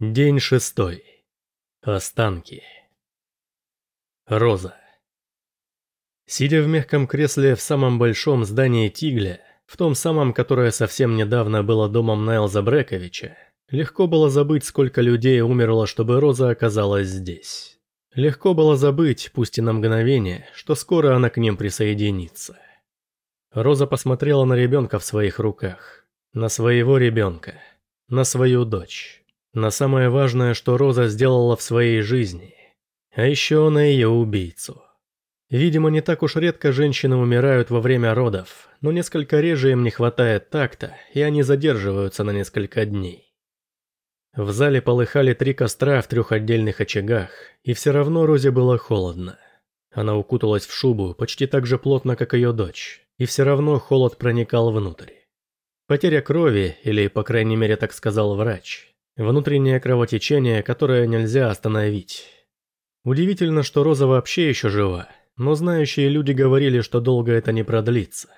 День шестой. Останки. Роза. Сидя в мягком кресле в самом большом здании Тигля, в том самом, которое совсем недавно было домом Найлза Брековича, легко было забыть, сколько людей умерло, чтобы Роза оказалась здесь. Легко было забыть, пусть и на мгновение, что скоро она к ним присоединится. Роза посмотрела на ребенка в своих руках. На своего ребенка. На свою дочь на самое важное, что Роза сделала в своей жизни, а еще на ее убийцу. Видимо, не так уж редко женщины умирают во время родов, но несколько реже им не хватает такта, и они задерживаются на несколько дней. В зале полыхали три костра в трех отдельных очагах, и все равно Розе было холодно. Она укуталась в шубу почти так же плотно, как ее дочь, и все равно холод проникал внутрь. Потеря крови, или, по крайней мере, так сказал врач, Внутреннее кровотечение, которое нельзя остановить. Удивительно, что Роза вообще еще жива, но знающие люди говорили, что долго это не продлится.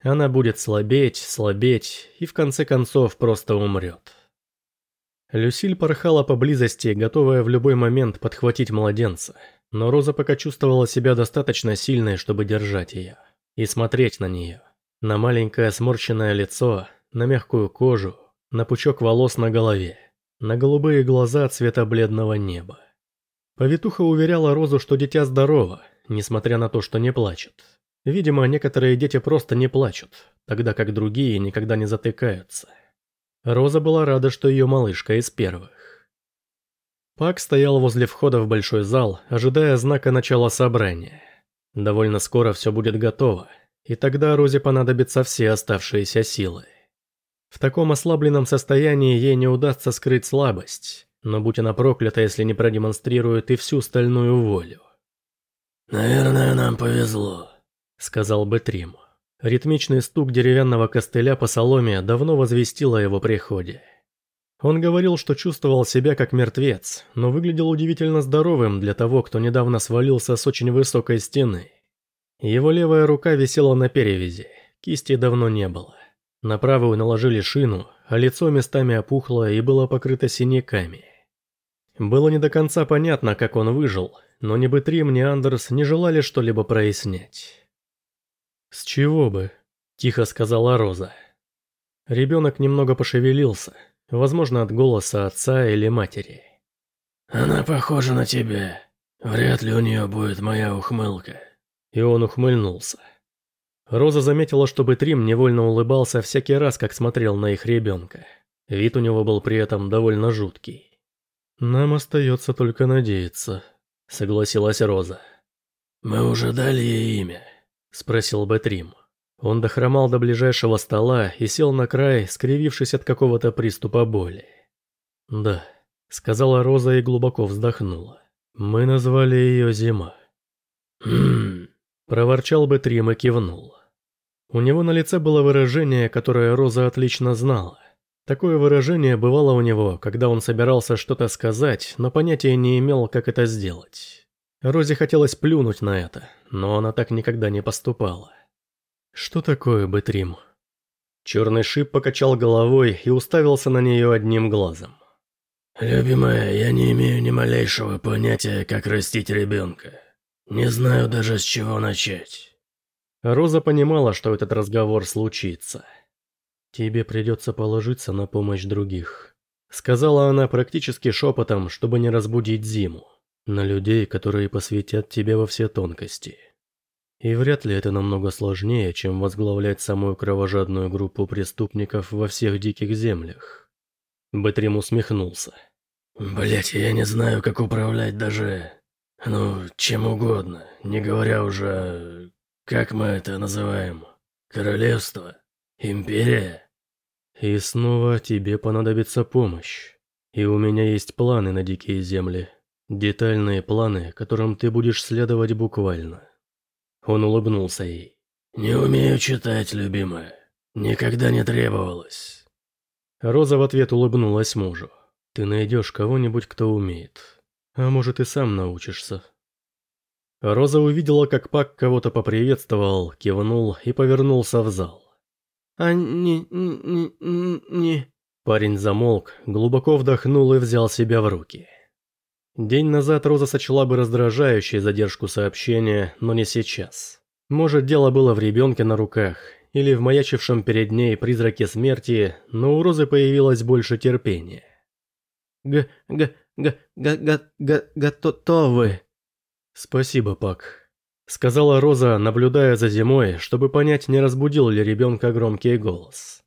Она будет слабеть, слабеть и в конце концов просто умрет. Люсиль порхала поблизости, готовая в любой момент подхватить младенца, но Роза пока чувствовала себя достаточно сильной, чтобы держать ее. И смотреть на нее. На маленькое сморщенное лицо, на мягкую кожу, на пучок волос на голове на голубые глаза цвета бледного неба. Повитуха уверяла Розу, что дитя здорово, несмотря на то, что не плачет. Видимо, некоторые дети просто не плачут, тогда как другие никогда не затыкаются. Роза была рада, что ее малышка из первых. Пак стоял возле входа в большой зал, ожидая знака начала собрания. Довольно скоро все будет готово, и тогда Розе понадобятся все оставшиеся силы. В таком ослабленном состоянии ей не удастся скрыть слабость, но будь она проклята, если не продемонстрирует и всю стальную волю. «Наверное, нам повезло», — сказал Бэтрим. Ритмичный стук деревянного костыля по соломе давно возвестил о его приходе. Он говорил, что чувствовал себя как мертвец, но выглядел удивительно здоровым для того, кто недавно свалился с очень высокой стены. Его левая рука висела на перевязи, кисти давно не было. На правую наложили шину, а лицо местами опухло и было покрыто синяками. Было не до конца понятно, как он выжил, но ни Бэтрим, ни Андерс не желали что-либо прояснять. «С чего бы?» – тихо сказала Роза. Ребенок немного пошевелился, возможно, от голоса отца или матери. «Она похожа на тебя. Вряд ли у нее будет моя ухмылка». И он ухмыльнулся. Роза заметила, что Бэтрим невольно улыбался всякий раз, как смотрел на их ребенка. Вид у него был при этом довольно жуткий. «Нам остается только надеяться», — согласилась Роза. «Мы уже дали ей имя», — спросил Бэтрим. Он дохромал до ближайшего стола и сел на край, скривившись от какого-то приступа боли. «Да», — сказала Роза и глубоко вздохнула. «Мы назвали ее Зима». «Хм...» — проворчал Бэтрим и кивнул. У него на лице было выражение, которое Роза отлично знала. Такое выражение бывало у него, когда он собирался что-то сказать, но понятия не имел, как это сделать. Розе хотелось плюнуть на это, но она так никогда не поступала. «Что такое, Бэтрим?» Черный шип покачал головой и уставился на нее одним глазом. «Любимая, я не имею ни малейшего понятия, как растить ребенка. Не знаю даже с чего начать». Роза понимала, что этот разговор случится. «Тебе придется положиться на помощь других», — сказала она практически шепотом, чтобы не разбудить Зиму. «На людей, которые посвятят тебе во все тонкости. И вряд ли это намного сложнее, чем возглавлять самую кровожадную группу преступников во всех диких землях». Бэтрим усмехнулся. Блять, я не знаю, как управлять даже... Ну, чем угодно, не говоря уже как мы это называем? Королевство? Империя? И снова тебе понадобится помощь. И у меня есть планы на дикие земли. Детальные планы, которым ты будешь следовать буквально. Он улыбнулся ей. «Не умею читать, любимая. Никогда не требовалось». Роза в ответ улыбнулась мужу. «Ты найдешь кого-нибудь, кто умеет. А может, и сам научишься». Роза увидела, как Пак кого-то поприветствовал, кивнул и повернулся в зал. «А не... не... не...» Парень замолк, глубоко вдохнул и взял себя в руки. День назад Роза сочла бы раздражающей задержку сообщения, но не сейчас. Может, дело было в ребенке на руках, или в маячившем перед ней призраке смерти, но у Розы появилось больше терпения. Г... г... г... г... г... г... готовы. Спасибо, Пак. Сказала Роза, наблюдая за зимой, чтобы понять, не разбудил ли ребенка громкий голос.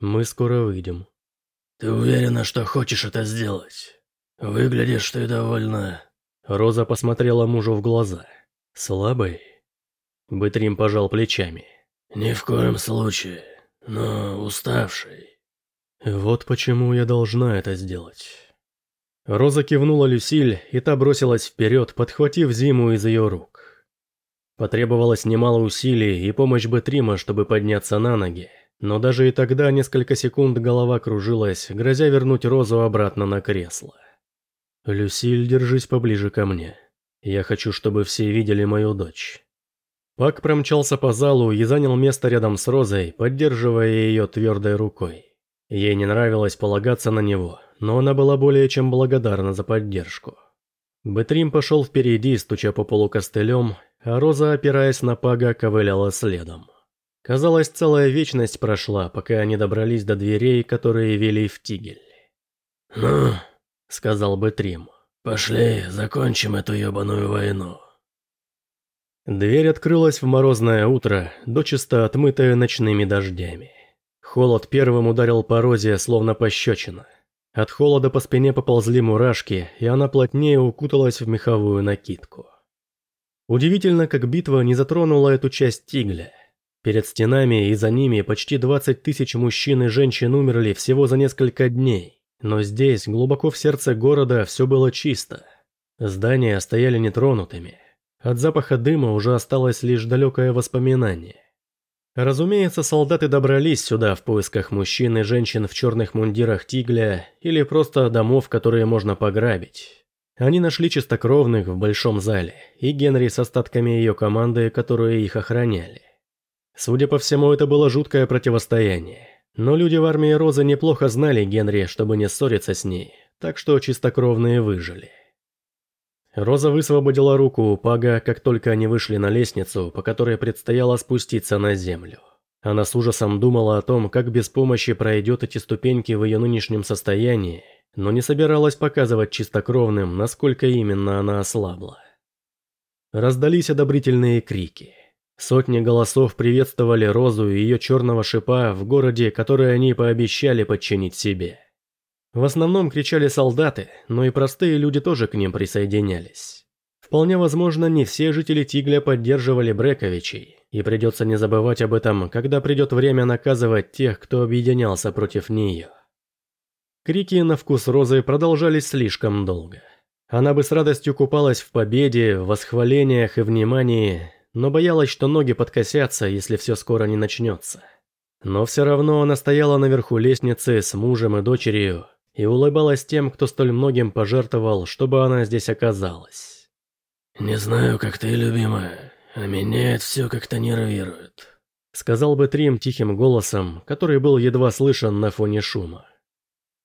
Мы скоро выйдем. Ты уверена, что хочешь это сделать? Выглядишь ты довольно... Роза посмотрела мужу в глаза. Слабый? Бытрим пожал плечами. Ни в коем случае, но уставший. Вот почему я должна это сделать. Роза кивнула Люсиль, и та бросилась вперед, подхватив Зиму из ее рук. Потребовалось немало усилий и помощь Бетрима, чтобы подняться на ноги, но даже и тогда несколько секунд голова кружилась, грозя вернуть Розу обратно на кресло. «Люсиль, держись поближе ко мне. Я хочу, чтобы все видели мою дочь». Пак промчался по залу и занял место рядом с Розой, поддерживая ее твердой рукой. Ей не нравилось полагаться на него, но она была более чем благодарна за поддержку. Бэтрим пошел впереди, стуча по полу костылем, а Роза, опираясь на Пага, ковыляла следом. Казалось, целая вечность прошла, пока они добрались до дверей, которые вели в Тигель. «Ну», — сказал Бэтрим, — «пошли, закончим эту ебаную войну». Дверь открылась в морозное утро, дочисто отмытая ночными дождями. Холод первым ударил по Розе, словно пощечина. От холода по спине поползли мурашки, и она плотнее укуталась в меховую накидку. Удивительно, как битва не затронула эту часть Тигля. Перед стенами и за ними почти 20 тысяч мужчин и женщин умерли всего за несколько дней. Но здесь, глубоко в сердце города, все было чисто. Здания стояли нетронутыми, от запаха дыма уже осталось лишь далекое воспоминание. Разумеется, солдаты добрались сюда в поисках мужчин и женщин в черных мундирах Тигля или просто домов, которые можно пограбить. Они нашли чистокровных в большом зале и Генри с остатками ее команды, которые их охраняли. Судя по всему, это было жуткое противостояние. Но люди в армии Розы неплохо знали Генри, чтобы не ссориться с ней, так что чистокровные выжили. Роза высвободила руку у Пага, как только они вышли на лестницу, по которой предстояло спуститься на землю. Она с ужасом думала о том, как без помощи пройдет эти ступеньки в ее нынешнем состоянии, но не собиралась показывать чистокровным, насколько именно она ослабла. Раздались одобрительные крики. Сотни голосов приветствовали Розу и ее черного шипа в городе, который они пообещали подчинить себе. В основном кричали солдаты, но и простые люди тоже к ним присоединялись. Вполне возможно, не все жители Тигля поддерживали Брековичей, и придется не забывать об этом, когда придет время наказывать тех, кто объединялся против нее. Крики на вкус Розы продолжались слишком долго. Она бы с радостью купалась в победе, в восхвалениях и внимании, но боялась, что ноги подкосятся, если все скоро не начнется. Но все равно она стояла наверху лестницы с мужем и дочерью, и улыбалась тем, кто столь многим пожертвовал, чтобы она здесь оказалась. «Не знаю, как ты, любимая, а меня это все как-то нервирует», сказал бы Трим тихим голосом, который был едва слышен на фоне шума.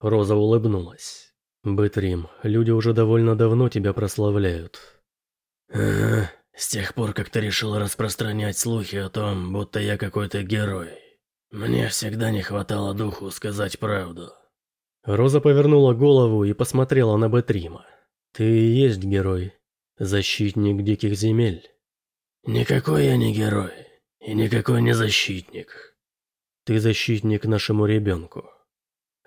Роза улыбнулась. «Бэтрим, люди уже довольно давно тебя прославляют». «Ага, с тех пор, как ты решила распространять слухи о том, будто я какой-то герой. Мне всегда не хватало духу сказать правду». Роза повернула голову и посмотрела на Бетрима. «Ты и есть герой. Защитник диких земель». «Никакой я не герой. И никакой не защитник». «Ты защитник нашему ребенку».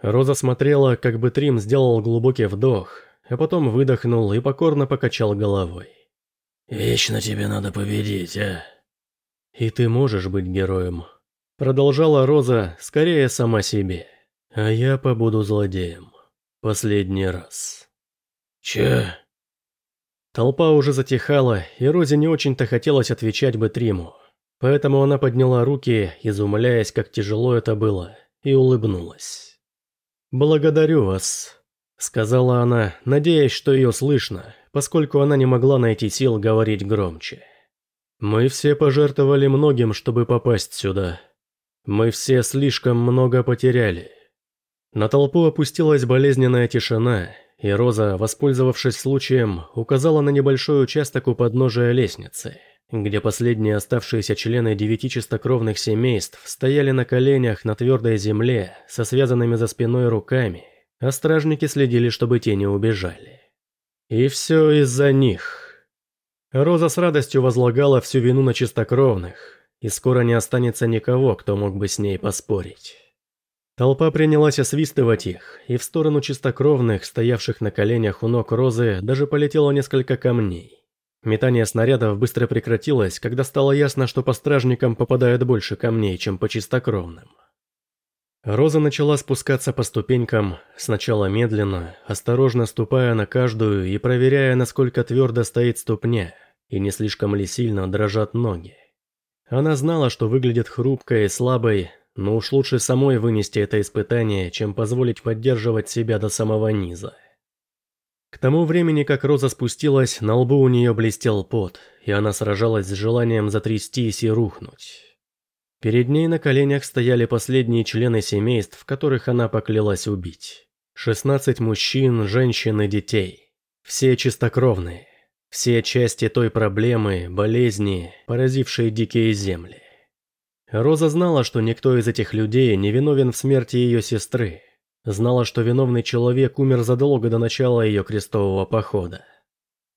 Роза смотрела, как Бетрим сделал глубокий вдох, а потом выдохнул и покорно покачал головой. «Вечно тебе надо победить, а?» «И ты можешь быть героем», — продолжала Роза, скорее сама себе. А я побуду злодеем. Последний раз. Че? Толпа уже затихала, и Розе не очень-то хотелось отвечать бы Триму. Поэтому она подняла руки, изумляясь, как тяжело это было, и улыбнулась. «Благодарю вас», — сказала она, надеясь, что ее слышно, поскольку она не могла найти сил говорить громче. «Мы все пожертвовали многим, чтобы попасть сюда. Мы все слишком много потеряли. На толпу опустилась болезненная тишина, и Роза, воспользовавшись случаем, указала на небольшой участок у подножия лестницы, где последние оставшиеся члены девяти чистокровных семейств стояли на коленях на твердой земле со связанными за спиной руками, а стражники следили, чтобы те не убежали. И все из-за них. Роза с радостью возлагала всю вину на чистокровных, и скоро не останется никого, кто мог бы с ней поспорить. Толпа принялась освистывать их, и в сторону чистокровных, стоявших на коленях у ног Розы, даже полетело несколько камней. Метание снарядов быстро прекратилось, когда стало ясно, что по стражникам попадает больше камней, чем по чистокровным. Роза начала спускаться по ступенькам, сначала медленно, осторожно ступая на каждую и проверяя, насколько твердо стоит ступня, и не слишком ли сильно дрожат ноги. Она знала, что выглядит хрупкой и слабой, но уж лучше самой вынести это испытание, чем позволить поддерживать себя до самого низа. К тому времени, как Роза спустилась, на лбу у нее блестел пот, и она сражалась с желанием затрястись и рухнуть. Перед ней на коленях стояли последние члены семейств, которых она поклялась убить. 16 мужчин, женщин и детей. Все чистокровные. Все части той проблемы, болезни, поразившей дикие земли. Роза знала, что никто из этих людей не виновен в смерти ее сестры. Знала, что виновный человек умер задолго до начала ее крестового похода.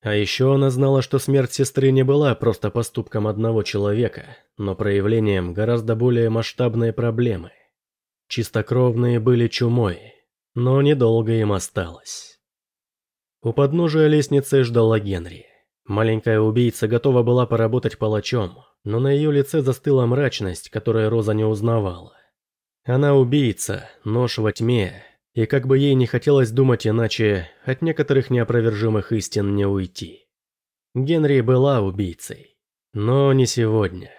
А еще она знала, что смерть сестры не была просто поступком одного человека, но проявлением гораздо более масштабной проблемы. Чистокровные были чумой, но недолго им осталось. У подножия лестницы ждала Генри. Маленькая убийца готова была поработать палачом, но на ее лице застыла мрачность, которую Роза не узнавала. Она убийца, нож во тьме, и как бы ей не хотелось думать иначе, от некоторых неопровержимых истин не уйти. Генри была убийцей, но не сегодня.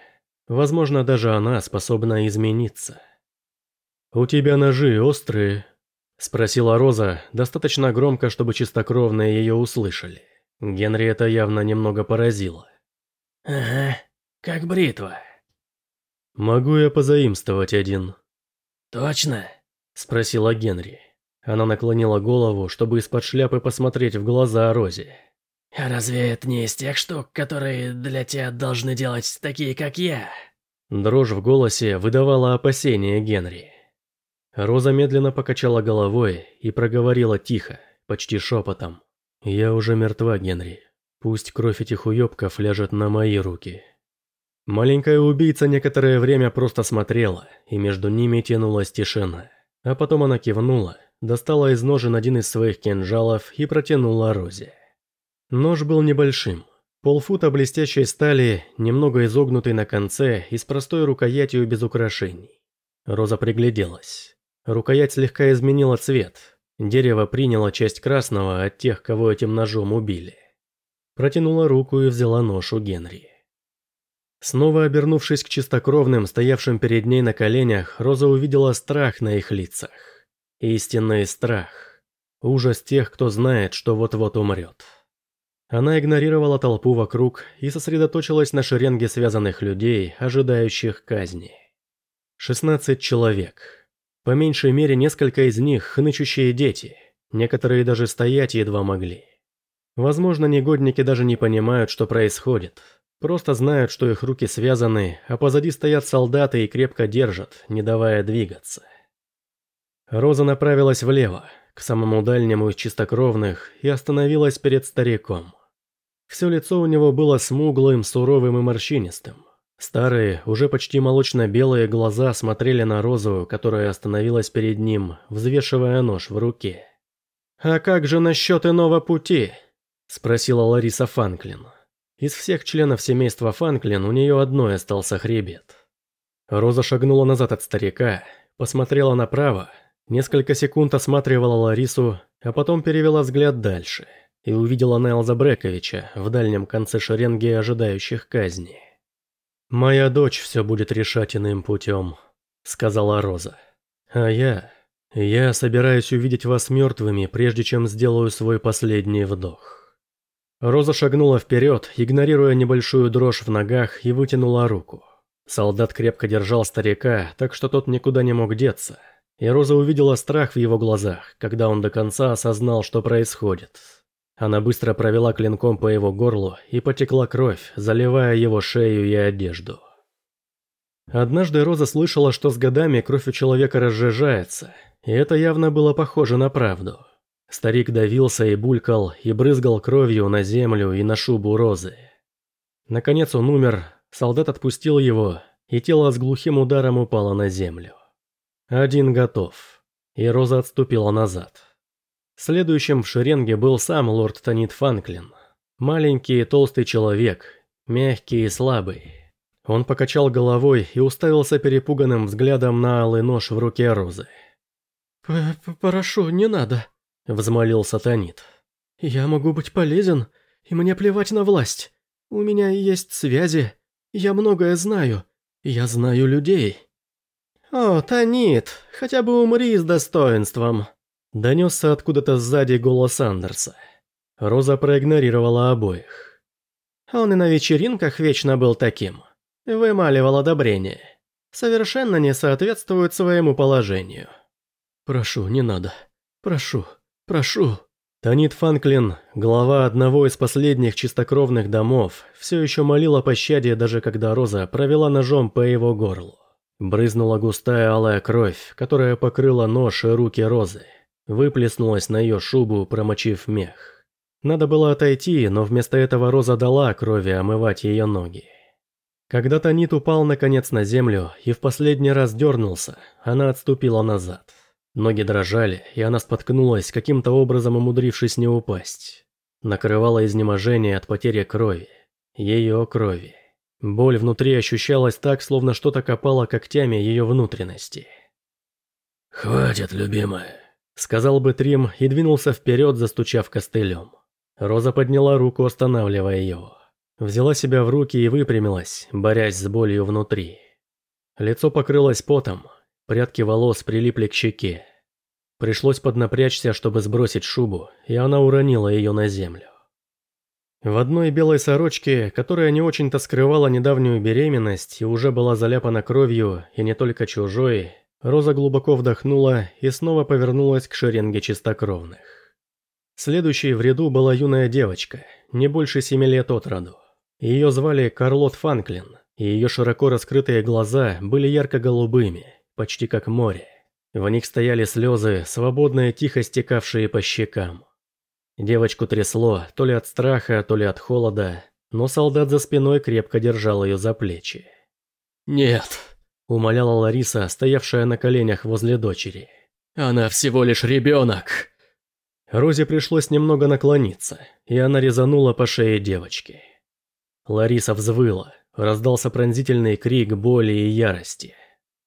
Возможно, даже она способна измениться. «У тебя ножи острые?» – спросила Роза, достаточно громко, чтобы чистокровные ее услышали. Генри это явно немного поразило. «Ага, как бритва». «Могу я позаимствовать один?» «Точно?» – спросила Генри. Она наклонила голову, чтобы из-под шляпы посмотреть в глаза Розе. «А разве это не из тех штук, которые для тебя должны делать такие, как я?» Дрожь в голосе выдавала опасения Генри. Роза медленно покачала головой и проговорила тихо, почти шепотом. «Я уже мертва, Генри. Пусть кровь этих уёбков ляжет на мои руки». Маленькая убийца некоторое время просто смотрела, и между ними тянулась тишина. А потом она кивнула, достала из ножен один из своих кинжалов и протянула Розе. Нож был небольшим. Полфута блестящей стали, немного изогнутый на конце и с простой рукоятью без украшений. Роза пригляделась. Рукоять слегка изменила цвет, Дерево приняло часть красного от тех, кого этим ножом убили. Протянула руку и взяла нож у Генри. Снова обернувшись к чистокровным, стоявшим перед ней на коленях, Роза увидела страх на их лицах. Истинный страх. Ужас тех, кто знает, что вот-вот умрет. Она игнорировала толпу вокруг и сосредоточилась на шеренге связанных людей, ожидающих казни. 16 человек. По меньшей мере несколько из них хнычущие дети, некоторые даже стоять едва могли. Возможно, негодники даже не понимают, что происходит. Просто знают, что их руки связаны, а позади стоят солдаты и крепко держат, не давая двигаться. Роза направилась влево, к самому дальнему из чистокровных, и остановилась перед стариком. Все лицо у него было смуглым, суровым и морщинистым. Старые, уже почти молочно-белые глаза смотрели на Розу, которая остановилась перед ним, взвешивая нож в руке. «А как же насчет иного пути?» – спросила Лариса Фанклин. Из всех членов семейства Фанклин у нее одной остался хребет. Роза шагнула назад от старика, посмотрела направо, несколько секунд осматривала Ларису, а потом перевела взгляд дальше и увидела Найлза Брековича в дальнем конце шеренги ожидающих казни. «Моя дочь все будет решать иным путем», — сказала Роза. «А я... я собираюсь увидеть вас мертвыми, прежде чем сделаю свой последний вдох». Роза шагнула вперед, игнорируя небольшую дрожь в ногах, и вытянула руку. Солдат крепко держал старика, так что тот никуда не мог деться. И Роза увидела страх в его глазах, когда он до конца осознал, что происходит. Она быстро провела клинком по его горлу и потекла кровь, заливая его шею и одежду. Однажды Роза слышала, что с годами кровь у человека разжижается, и это явно было похоже на правду. Старик давился и булькал, и брызгал кровью на землю и на шубу Розы. Наконец он умер, солдат отпустил его, и тело с глухим ударом упало на землю. Один готов, и Роза отступила назад. Следующим в шеренге был сам лорд Танит Фанклин. Маленький и толстый человек, мягкий и слабый. Он покачал головой и уставился перепуганным взглядом на алый нож в руке Розы. «Прошу, не надо», – взмолился Танит. «Я могу быть полезен, и мне плевать на власть. У меня есть связи, я многое знаю, я знаю людей». «О, Танит, хотя бы умри с достоинством», – донесся откуда-то сзади голос Андерса. Роза проигнорировала обоих. Он и на вечеринках вечно был таким. Вымаливал одобрение. Совершенно не соответствует своему положению. «Прошу, не надо. Прошу, прошу». Танит Фанклин, глава одного из последних чистокровных домов, все еще молил о пощаде, даже когда Роза провела ножом по его горлу. Брызнула густая алая кровь, которая покрыла нож и руки Розы. Выплеснулась на ее шубу, промочив мех. Надо было отойти, но вместо этого Роза дала крови омывать ее ноги. Когда Танит упал наконец на землю и в последний раз дернулся, она отступила назад. Ноги дрожали, и она споткнулась, каким-то образом умудрившись не упасть. Накрывало изнеможение от потери крови. Ее крови. Боль внутри ощущалась так, словно что-то копало когтями ее внутренности. «Хватит, любимая», — сказал бы Трим и двинулся вперед, застучав костылем. Роза подняла руку, останавливая его. Взяла себя в руки и выпрямилась, борясь с болью внутри. Лицо покрылось потом, Прядки волос прилипли к щеке. Пришлось поднапрячься, чтобы сбросить шубу, и она уронила ее на землю. В одной белой сорочке, которая не очень-то скрывала недавнюю беременность и уже была заляпана кровью, и не только чужой, Роза глубоко вдохнула и снова повернулась к шеренге чистокровных. Следующей в ряду была юная девочка, не больше семи лет от роду. Ее звали Карлот Фанклин, и ее широко раскрытые глаза были ярко-голубыми – почти как море. В них стояли слезы, свободные тихо стекавшие по щекам. Девочку трясло, то ли от страха, то ли от холода, но солдат за спиной крепко держал ее за плечи. «Нет», – умоляла Лариса, стоявшая на коленях возле дочери. «Она всего лишь ребенок!» Розе пришлось немного наклониться, и она резанула по шее девочки. Лариса взвыла, раздался пронзительный крик боли и ярости.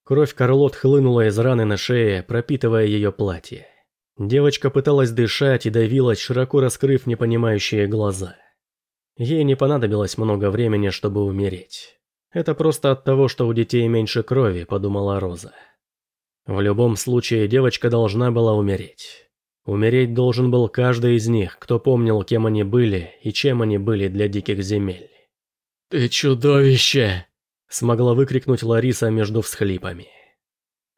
Кровь Карлот хлынула из раны на шее, пропитывая ее платье. Девочка пыталась дышать и давилась, широко раскрыв непонимающие глаза. Ей не понадобилось много времени, чтобы умереть. Это просто от того, что у детей меньше крови, подумала Роза. В любом случае, девочка должна была умереть. Умереть должен был каждый из них, кто помнил, кем они были и чем они были для диких земель. «Ты чудовище!» Смогла выкрикнуть Лариса между всхлипами.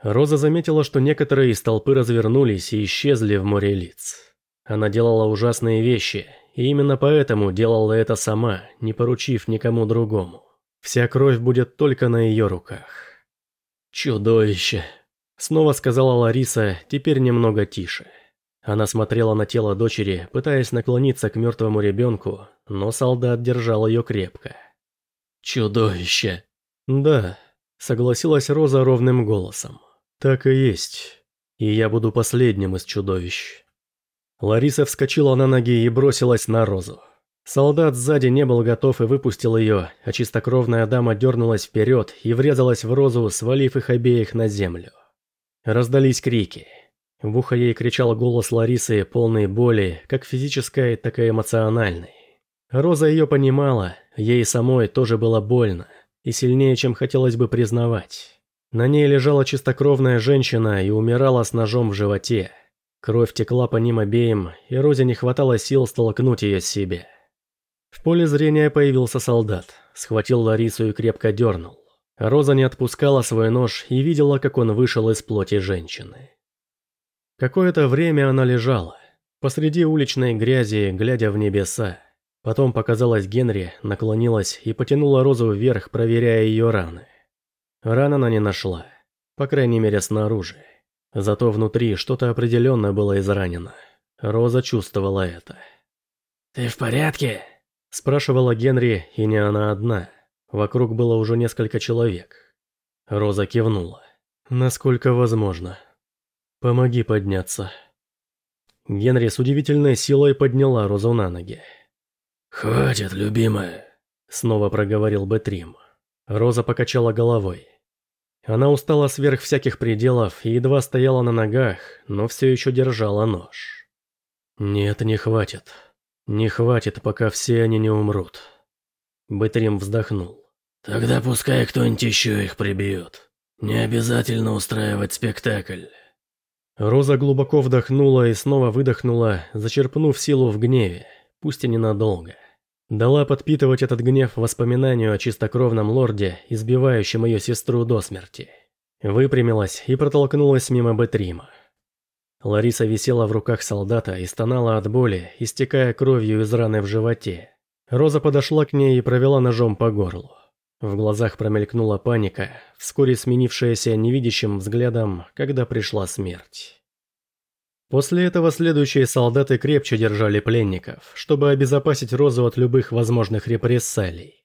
Роза заметила, что некоторые из толпы развернулись и исчезли в море лиц. Она делала ужасные вещи, и именно поэтому делала это сама, не поручив никому другому. Вся кровь будет только на ее руках. «Чудовище!» – снова сказала Лариса, теперь немного тише. Она смотрела на тело дочери, пытаясь наклониться к мертвому ребенку, но солдат держал ее крепко. «Чудовище!» «Да», — согласилась Роза ровным голосом. «Так и есть. И я буду последним из чудовищ». Лариса вскочила на ноги и бросилась на Розу. Солдат сзади не был готов и выпустил ее, а чистокровная дама дернулась вперед и врезалась в Розу, свалив их обеих на землю. Раздались крики. В ухо ей кричал голос Ларисы, полный боли, как физической, так и эмоциональной. Роза ее понимала, ей самой тоже было больно и сильнее, чем хотелось бы признавать. На ней лежала чистокровная женщина и умирала с ножом в животе. Кровь текла по ним обеим, и Розе не хватало сил столкнуть ее с себе. В поле зрения появился солдат, схватил Ларису и крепко дернул. Роза не отпускала свой нож и видела, как он вышел из плоти женщины. Какое-то время она лежала, посреди уличной грязи, глядя в небеса. Потом показалась Генри, наклонилась и потянула розу вверх, проверяя ее раны. Ран она не нашла, по крайней мере снаружи. Зато внутри что-то определенно было изранено. Роза чувствовала это. «Ты в порядке?» – спрашивала Генри, и не она одна. Вокруг было уже несколько человек. Роза кивнула. «Насколько возможно. Помоги подняться». Генри с удивительной силой подняла Розу на ноги. «Хватит, любимая», — снова проговорил Бэтрим. Роза покачала головой. Она устала сверх всяких пределов и едва стояла на ногах, но все еще держала нож. «Нет, не хватит. Не хватит, пока все они не умрут». Бэтрим вздохнул. «Тогда пускай кто-нибудь еще их прибьет. Не обязательно устраивать спектакль». Роза глубоко вдохнула и снова выдохнула, зачерпнув силу в гневе, пусть и ненадолго. Дала подпитывать этот гнев воспоминанию о чистокровном лорде, избивающем ее сестру до смерти. Выпрямилась и протолкнулась мимо Бетрима. Лариса висела в руках солдата и стонала от боли, истекая кровью из раны в животе. Роза подошла к ней и провела ножом по горлу. В глазах промелькнула паника, вскоре сменившаяся невидящим взглядом, когда пришла смерть. После этого следующие солдаты крепче держали пленников, чтобы обезопасить Розу от любых возможных репрессалий.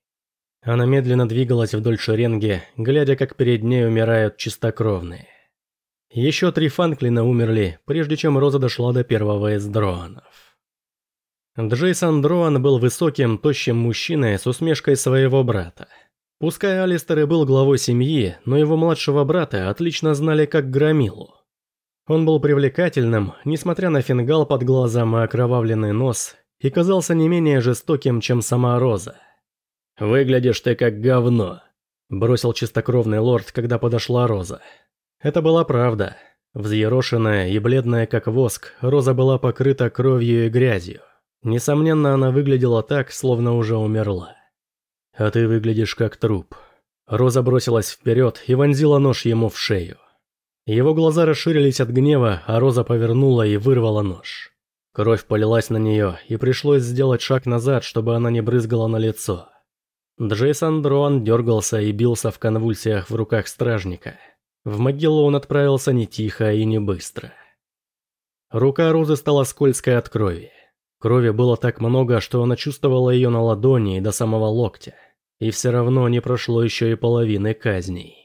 Она медленно двигалась вдоль шеренги, глядя, как перед ней умирают чистокровные. Еще три Фанклина умерли, прежде чем Роза дошла до первого из дроанов. Джейсон Дроан был высоким, тощим мужчиной с усмешкой своего брата. Пускай Алистер и был главой семьи, но его младшего брата отлично знали как Громилу. Он был привлекательным, несмотря на фингал под глазом и окровавленный нос, и казался не менее жестоким, чем сама Роза. «Выглядишь ты как говно», – бросил чистокровный лорд, когда подошла Роза. Это была правда. Взъерошенная и бледная как воск, Роза была покрыта кровью и грязью. Несомненно, она выглядела так, словно уже умерла. «А ты выглядишь как труп». Роза бросилась вперед и вонзила нож ему в шею. Его глаза расширились от гнева, а Роза повернула и вырвала нож. Кровь полилась на нее, и пришлось сделать шаг назад, чтобы она не брызгала на лицо. Джейсон Дрон дергался и бился в конвульсиях в руках стражника. В могилу он отправился не тихо и не быстро. Рука Розы стала скользкой от крови. Крови было так много, что она чувствовала ее на ладони и до самого локтя. И все равно не прошло еще и половины казней.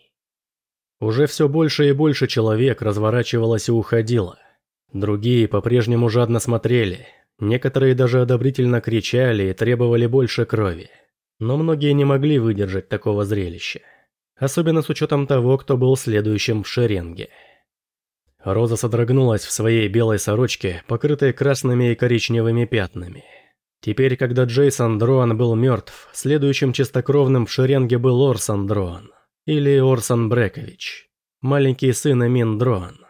Уже все больше и больше человек разворачивалось и уходило. Другие по-прежнему жадно смотрели, некоторые даже одобрительно кричали и требовали больше крови. Но многие не могли выдержать такого зрелища. Особенно с учетом того, кто был следующим в шеренге. Роза содрогнулась в своей белой сорочке, покрытой красными и коричневыми пятнами. Теперь, когда Джейсон Дроан был мертв, следующим чистокровным в шеренге был Орсон Дроан. Или Орсон Брекович, маленький сын Эмин Дрон.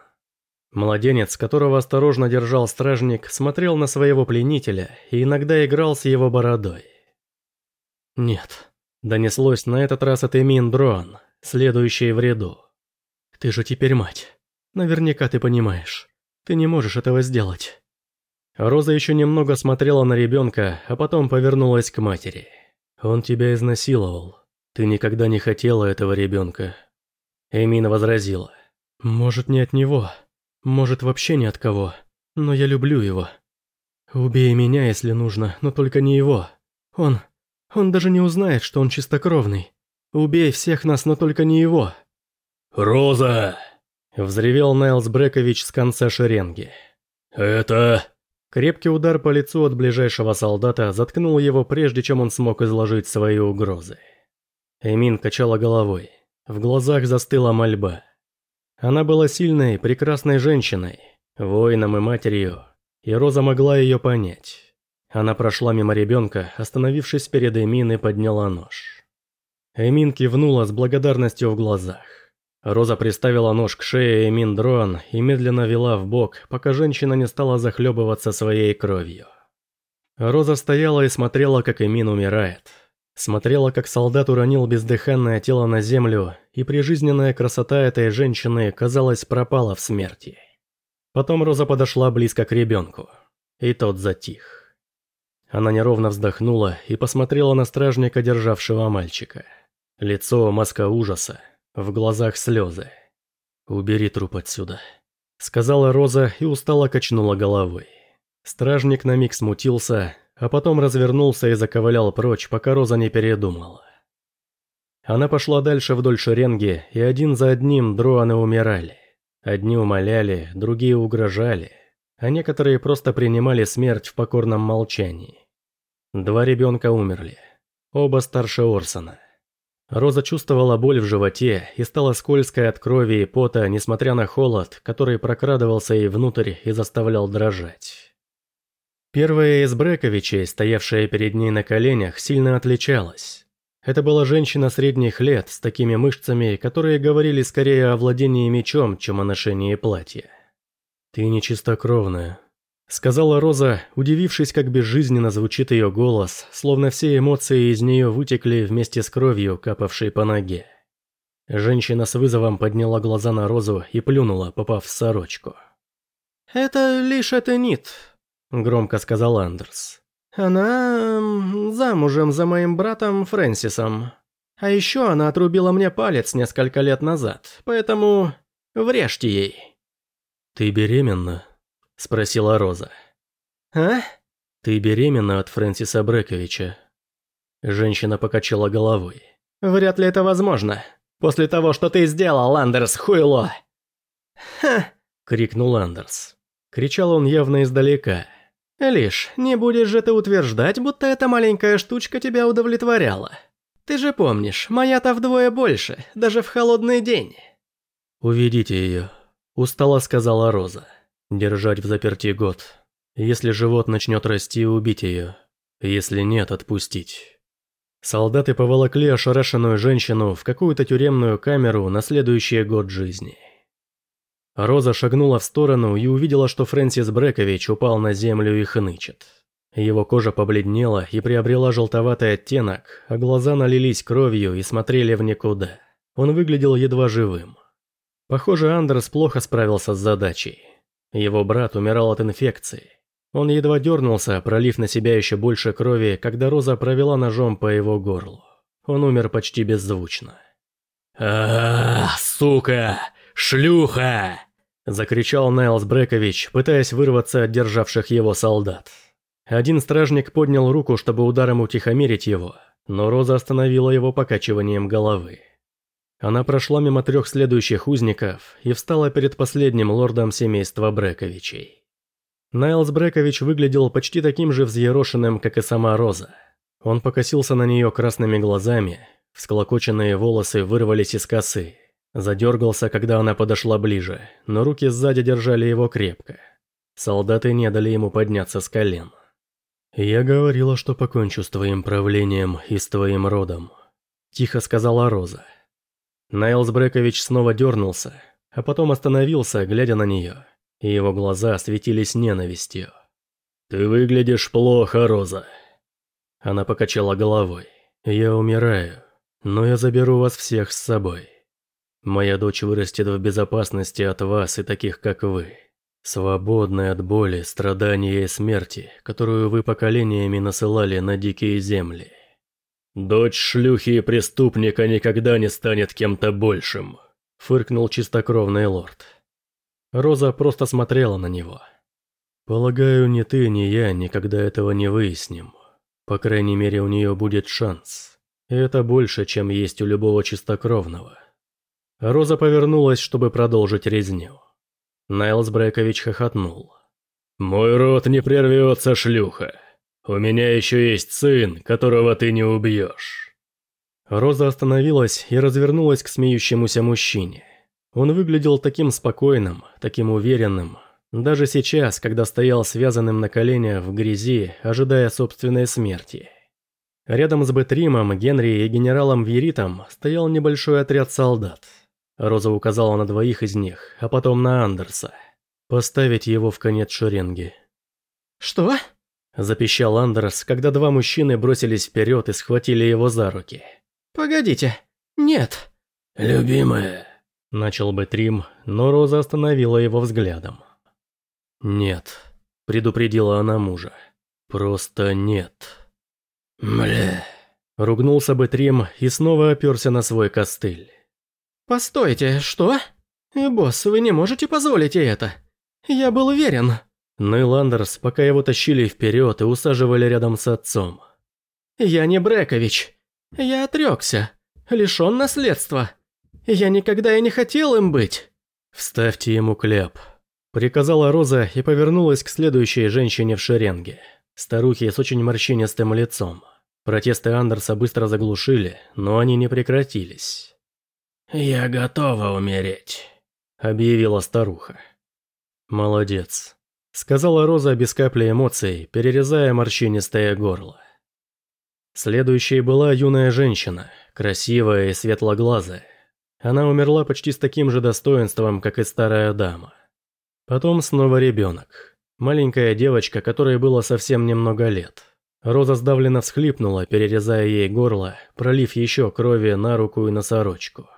Младенец, которого осторожно держал стражник, смотрел на своего пленителя и иногда играл с его бородой. «Нет», — донеслось на этот раз от Эмин Дрон, следующий в ряду. «Ты же теперь мать. Наверняка ты понимаешь. Ты не можешь этого сделать». Роза еще немного смотрела на ребенка, а потом повернулась к матери. «Он тебя изнасиловал. «Ты никогда не хотела этого ребенка». Эмина возразила. «Может, не от него. Может, вообще не от кого. Но я люблю его. Убей меня, если нужно, но только не его. Он... Он даже не узнает, что он чистокровный. Убей всех нас, но только не его». «Роза!» Взревел Найлс Брекович с конца шеренги. «Это...» Крепкий удар по лицу от ближайшего солдата заткнул его, прежде чем он смог изложить свои угрозы. Эмин качала головой. В глазах застыла мольба. Она была сильной, прекрасной женщиной, воином и матерью, и Роза могла ее понять. Она прошла мимо ребенка, остановившись перед Эмин и подняла нож. Эмин кивнула с благодарностью в глазах. Роза приставила нож к шее Эмин Дрон и медленно вела в бок, пока женщина не стала захлебываться своей кровью. Роза стояла и смотрела, как Эмин умирает. Смотрела, как солдат уронил бездыханное тело на землю, и прижизненная красота этой женщины, казалось, пропала в смерти. Потом Роза подошла близко к ребенку, и тот затих. Она неровно вздохнула и посмотрела на стражника, державшего мальчика. Лицо маска ужаса, в глазах слезы. «Убери труп отсюда», — сказала Роза и устало качнула головой. Стражник на миг смутился, а потом развернулся и заковылял прочь, пока Роза не передумала. Она пошла дальше вдоль шеренги, и один за одним дроаны умирали. Одни умоляли, другие угрожали, а некоторые просто принимали смерть в покорном молчании. Два ребенка умерли, оба старше Орсона. Роза чувствовала боль в животе и стала скользкой от крови и пота, несмотря на холод, который прокрадывался ей внутрь и заставлял дрожать. Первая из Брековичей, стоявшая перед ней на коленях, сильно отличалась. Это была женщина средних лет с такими мышцами, которые говорили скорее о владении мечом, чем о ношении платья. «Ты нечистокровная», — сказала Роза, удивившись, как безжизненно звучит ее голос, словно все эмоции из нее вытекли вместе с кровью, капавшей по ноге. Женщина с вызовом подняла глаза на Розу и плюнула, попав в сорочку. «Это лишь Этенит», — громко сказал Андерс. «Она... замужем за моим братом Фрэнсисом. А еще она отрубила мне палец несколько лет назад, поэтому... врежьте ей». «Ты беременна?» – спросила Роза. «А?» «Ты беременна от Фрэнсиса Брековича?» Женщина покачала головой. «Вряд ли это возможно. После того, что ты сделал, Андерс, хуйло!» «Ха!» – крикнул Андерс. Кричал он явно издалека. «Лишь, не будешь же ты утверждать, будто эта маленькая штучка тебя удовлетворяла. Ты же помнишь, моя-то вдвое больше, даже в холодный день». «Уведите ее», – устало сказала Роза. Держать в заперти год. Если живот начнет расти, убить ее. Если нет, отпустить. Солдаты поволокли ошарашенную женщину в какую-то тюремную камеру на следующий год жизни. Роза шагнула в сторону и увидела, что Фрэнсис Брекович упал на землю и хнычет. Его кожа побледнела и приобрела желтоватый оттенок, а глаза налились кровью и смотрели в никуда. Он выглядел едва живым. Похоже, Андерс плохо справился с задачей. Его брат умирал от инфекции. Он едва дернулся, пролив на себя еще больше крови, когда Роза провела ножом по его горлу. Он умер почти беззвучно. а, сука! Шлюха!» Закричал Найлс Брекович, пытаясь вырваться от державших его солдат. Один стражник поднял руку, чтобы ударом утихомирить его, но Роза остановила его покачиванием головы. Она прошла мимо трех следующих узников и встала перед последним лордом семейства Брековичей. Найлс Брекович выглядел почти таким же взъерошенным, как и сама Роза. Он покосился на нее красными глазами, всклокоченные волосы вырвались из косы. Задергался, когда она подошла ближе, но руки сзади держали его крепко. Солдаты не дали ему подняться с колен. «Я говорила, что покончу с твоим правлением и с твоим родом», – тихо сказала Роза. Найлс Брекович снова дернулся, а потом остановился, глядя на нее, и его глаза светились ненавистью. «Ты выглядишь плохо, Роза». Она покачала головой. «Я умираю, но я заберу вас всех с собой. Моя дочь вырастет в безопасности от вас и таких, как вы, свободной от боли, страдания и смерти, которую вы поколениями насылали на дикие земли. «Дочь шлюхи и преступника никогда не станет кем-то большим», – фыркнул чистокровный лорд. Роза просто смотрела на него. «Полагаю, ни ты, ни я никогда этого не выясним. По крайней мере, у нее будет шанс. И это больше, чем есть у любого чистокровного». Роза повернулась, чтобы продолжить резню. Найлс Брекович хохотнул. «Мой рот не прервется, шлюха. У меня еще есть сын, которого ты не убьешь». Роза остановилась и развернулась к смеющемуся мужчине. Он выглядел таким спокойным, таким уверенным, даже сейчас, когда стоял связанным на коленях в грязи, ожидая собственной смерти. Рядом с Бетримом, Генри и генералом Виритом стоял небольшой отряд солдат. Роза указала на двоих из них, а потом на Андерса. Поставить его в конец шеренги. «Что?» Запищал Андерс, когда два мужчины бросились вперед и схватили его за руки. «Погодите! Нет!» «Любимая!» Начал бы Трим, но Роза остановила его взглядом. «Нет», — предупредила она мужа. «Просто нет». «Мля...» — ругнулся бы Трим и снова оперся на свой костыль. «Постойте, что? Босс, вы не можете позволить ей это? Я был уверен». Нейл Андерс, пока его тащили вперед и усаживали рядом с отцом. «Я не Брекович. Я отрекся. Лишен наследства. Я никогда и не хотел им быть». «Вставьте ему кляп», – приказала Роза и повернулась к следующей женщине в шеренге. Старухе с очень морщинистым лицом. Протесты Андерса быстро заглушили, но они не прекратились. «Я готова умереть», – объявила старуха. «Молодец», – сказала Роза без капли эмоций, перерезая морщинистое горло. Следующей была юная женщина, красивая и светлоглазая. Она умерла почти с таким же достоинством, как и старая дама. Потом снова ребенок. Маленькая девочка, которой было совсем немного лет. Роза сдавленно всхлипнула, перерезая ей горло, пролив еще крови на руку и на сорочку.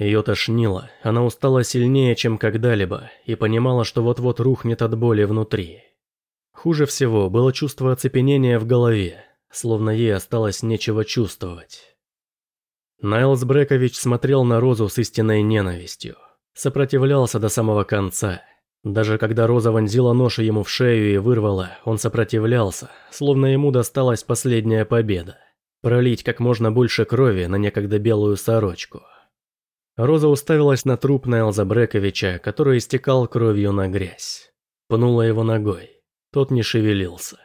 Ее тошнило, она устала сильнее, чем когда-либо, и понимала, что вот-вот рухнет от боли внутри. Хуже всего было чувство оцепенения в голове, словно ей осталось нечего чувствовать. Найлс Брекович смотрел на Розу с истинной ненавистью. Сопротивлялся до самого конца. Даже когда Роза вонзила нож ему в шею и вырвала, он сопротивлялся, словно ему досталась последняя победа. Пролить как можно больше крови на некогда белую сорочку. Роза уставилась на труп Найлза Брековича, который истекал кровью на грязь. Пнула его ногой. Тот не шевелился.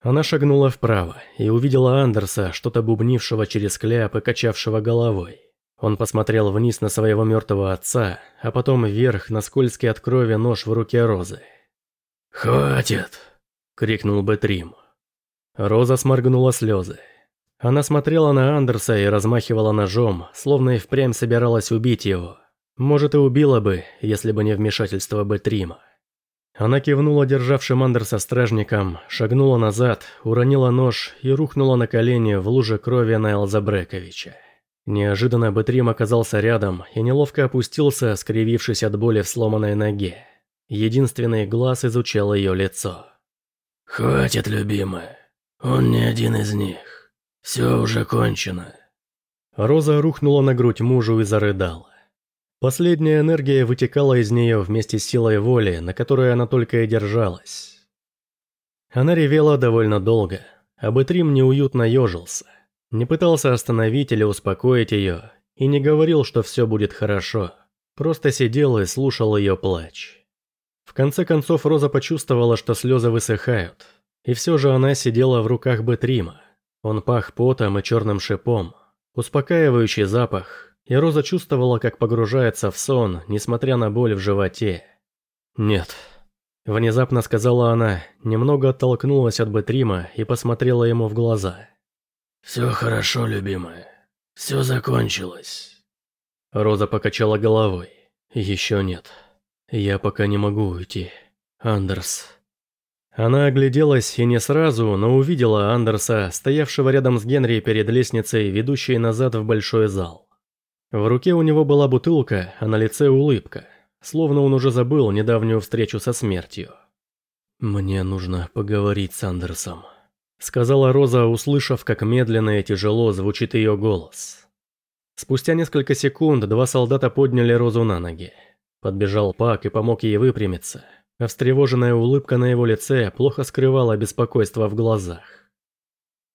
Она шагнула вправо и увидела Андерса, что-то бубнившего через кляп и качавшего головой. Он посмотрел вниз на своего мертвого отца, а потом вверх на скользкий от крови нож в руке Розы. «Хватит!» – крикнул Бэтрим. Роза сморгнула слезы. Она смотрела на Андерса и размахивала ножом, словно и впрямь собиралась убить его. Может и убила бы, если бы не вмешательство Бэтрима. Она кивнула державшим Андерса стражникам, шагнула назад, уронила нож и рухнула на колени в луже крови Найлза Брековича. Неожиданно Бэтрим оказался рядом и неловко опустился, скривившись от боли в сломанной ноге. Единственный глаз изучал ее лицо. «Хватит, любимая. Он не один из них. Все уже кончено». Роза рухнула на грудь мужу и зарыдала. Последняя энергия вытекала из нее вместе с силой воли, на которой она только и держалась. Она ревела довольно долго, а Бэтрим неуютно ежился. Не пытался остановить или успокоить ее, и не говорил, что все будет хорошо. Просто сидел и слушал ее плач. В конце концов Роза почувствовала, что слезы высыхают. И все же она сидела в руках Бэтрима. Он пах потом и черным шипом. Успокаивающий запах, и Роза чувствовала, как погружается в сон, несмотря на боль в животе. «Нет», – внезапно сказала она, немного оттолкнулась от Бетрима и посмотрела ему в глаза. «Все хорошо, любимая. Все закончилось». Роза покачала головой. «Еще нет. Я пока не могу уйти. Андерс». Она огляделась и не сразу, но увидела Андерса, стоявшего рядом с Генри перед лестницей, ведущей назад в большой зал. В руке у него была бутылка, а на лице улыбка, словно он уже забыл недавнюю встречу со смертью. «Мне нужно поговорить с Андерсом», — сказала Роза, услышав, как медленно и тяжело звучит ее голос. Спустя несколько секунд два солдата подняли Розу на ноги. Подбежал Пак и помог ей выпрямиться, а встревоженная улыбка на его лице плохо скрывала беспокойство в глазах.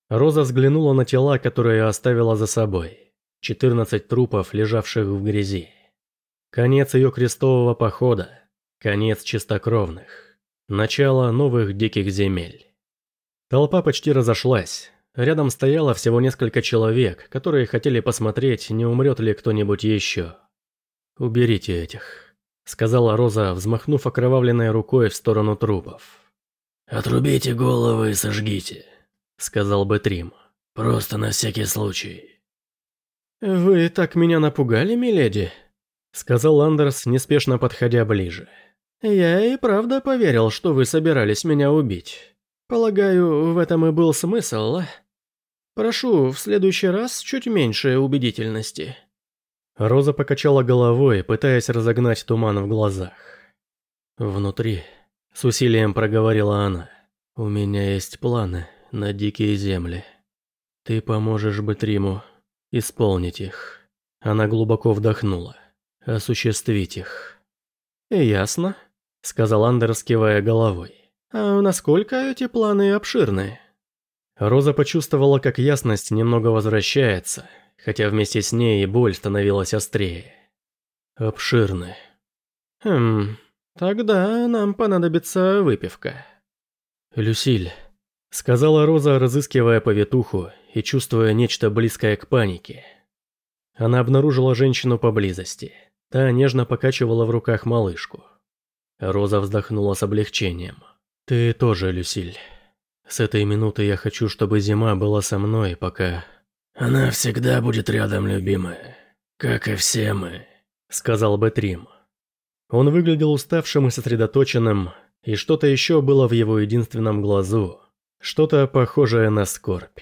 Роза взглянула на тела, которые оставила за собой. 14 трупов, лежавших в грязи. Конец ее крестового похода, конец чистокровных, начало новых диких земель. Толпа почти разошлась. Рядом стояло всего несколько человек, которые хотели посмотреть, не умрет ли кто-нибудь еще. «Уберите этих», — сказала Роза, взмахнув окровавленной рукой в сторону трупов. «Отрубите головы и сожгите», — сказал Бэтрим. «Просто на всякий случай». «Вы так меня напугали, миледи», — сказал Андерс, неспешно подходя ближе. «Я и правда поверил, что вы собирались меня убить. Полагаю, в этом и был смысл. Прошу, в следующий раз чуть меньше убедительности». Роза покачала головой, пытаясь разогнать туман в глазах. «Внутри С усилием проговорила она. «У меня есть планы на дикие земли. Ты поможешь Бетриму исполнить их». Она глубоко вдохнула. «Осуществить их». «Ясно», — сказал Андерс, кивая головой. «А насколько эти планы обширны?» Роза почувствовала, как ясность немного возвращается, хотя вместе с ней и боль становилась острее. Обширны. «Хм, тогда нам понадобится выпивка». «Люсиль», — сказала Роза, разыскивая повитуху и чувствуя нечто близкое к панике. Она обнаружила женщину поблизости. Та нежно покачивала в руках малышку. Роза вздохнула с облегчением. «Ты тоже, Люсиль. С этой минуты я хочу, чтобы зима была со мной, пока...» «Она всегда будет рядом, любимая, как и все мы», — сказал Бэтрим. Он выглядел уставшим и сосредоточенным, и что-то еще было в его единственном глазу, что-то похожее на скорбь.